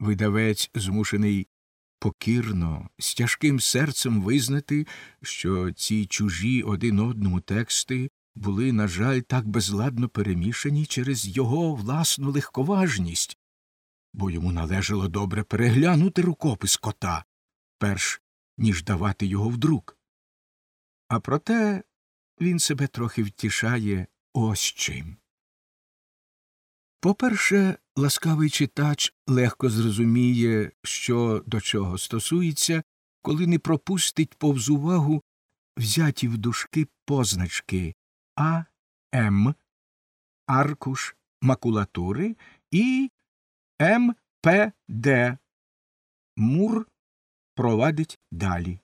Видавець змушений покірно, з тяжким серцем визнати, що ці чужі один одному тексти були, на жаль, так безладно перемішані через його власну легковажність, бо йому належало добре переглянути рукопис кота, перш ніж давати його вдруг. А проте він себе трохи втішає ось чим. По-перше, ласкавий читач легко зрозуміє, що до чого стосується, коли не пропустить повз увагу взяті в дужки позначки А, М, аркуш макулатури і М, П, Д. Мур провадить далі.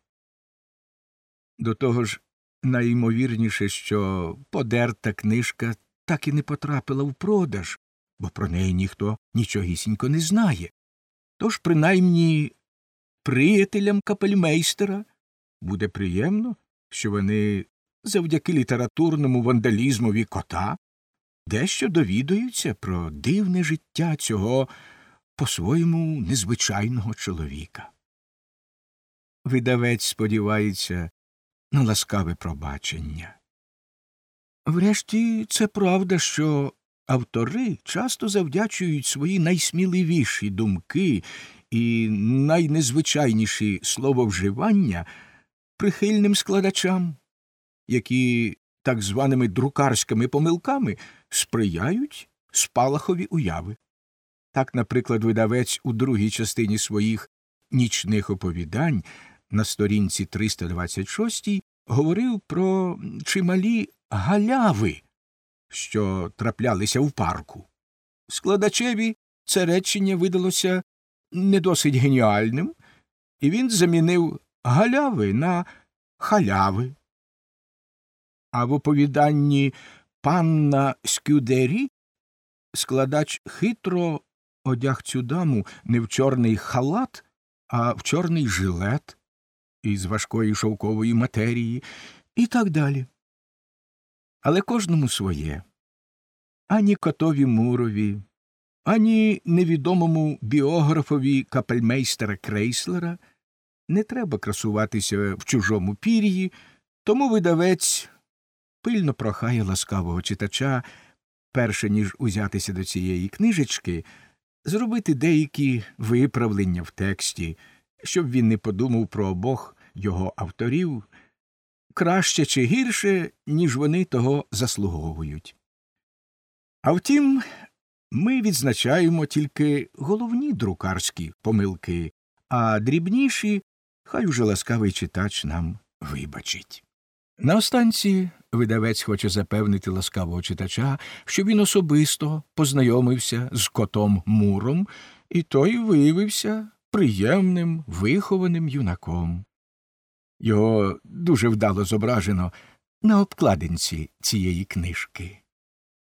До того ж, найімовірніше, що подерта книжка так і не потрапила в продаж, бо про неї ніхто нічогісінько не знає. Тож, принаймні, приятелям капельмейстера буде приємно, що вони завдяки літературному вандалізмові кота дещо довідуються про дивне життя цього по-своєму незвичайного чоловіка. Видавець сподівається на ласкаве пробачення. Врешті, це правда, що автори часто завдячують свої найсміливіші думки і найнезвичайніші слововживання прихильним складачам, які так званими друкарськими помилками сприяють спалахові уяви. Так, наприклад, видавець у другій частині своїх нічних оповідань на сторінці 326 говорив про чималі галяви, що траплялися в парку. Складачеві це речення видалося не досить геніальним, і він замінив галяви на халяви. А в оповіданні панна Скюдері складач хитро одяг цю даму не в чорний халат, а в чорний жилет із важкої шовкової матерії і так далі. Але кожному своє. Ані котові мурові, ані невідомому біографові капельмейстера Крейслера не треба красуватися в чужому пір'ї, тому видавець пильно прохає ласкавого читача, перше ніж узятися до цієї книжечки, зробити деякі виправлення в тексті, щоб він не подумав про обох його авторів краще чи гірше, ніж вони того заслуговують. А втім, ми відзначаємо тільки головні друкарські помилки, а дрібніші хай уже ласкавий читач нам вибачить. На останці видавець хоче запевнити ласкавого читача, що він особисто познайомився з котом Муром, і той виявився приємним, вихованим юнаком. Його дуже вдало зображено на обкладинці цієї книжки.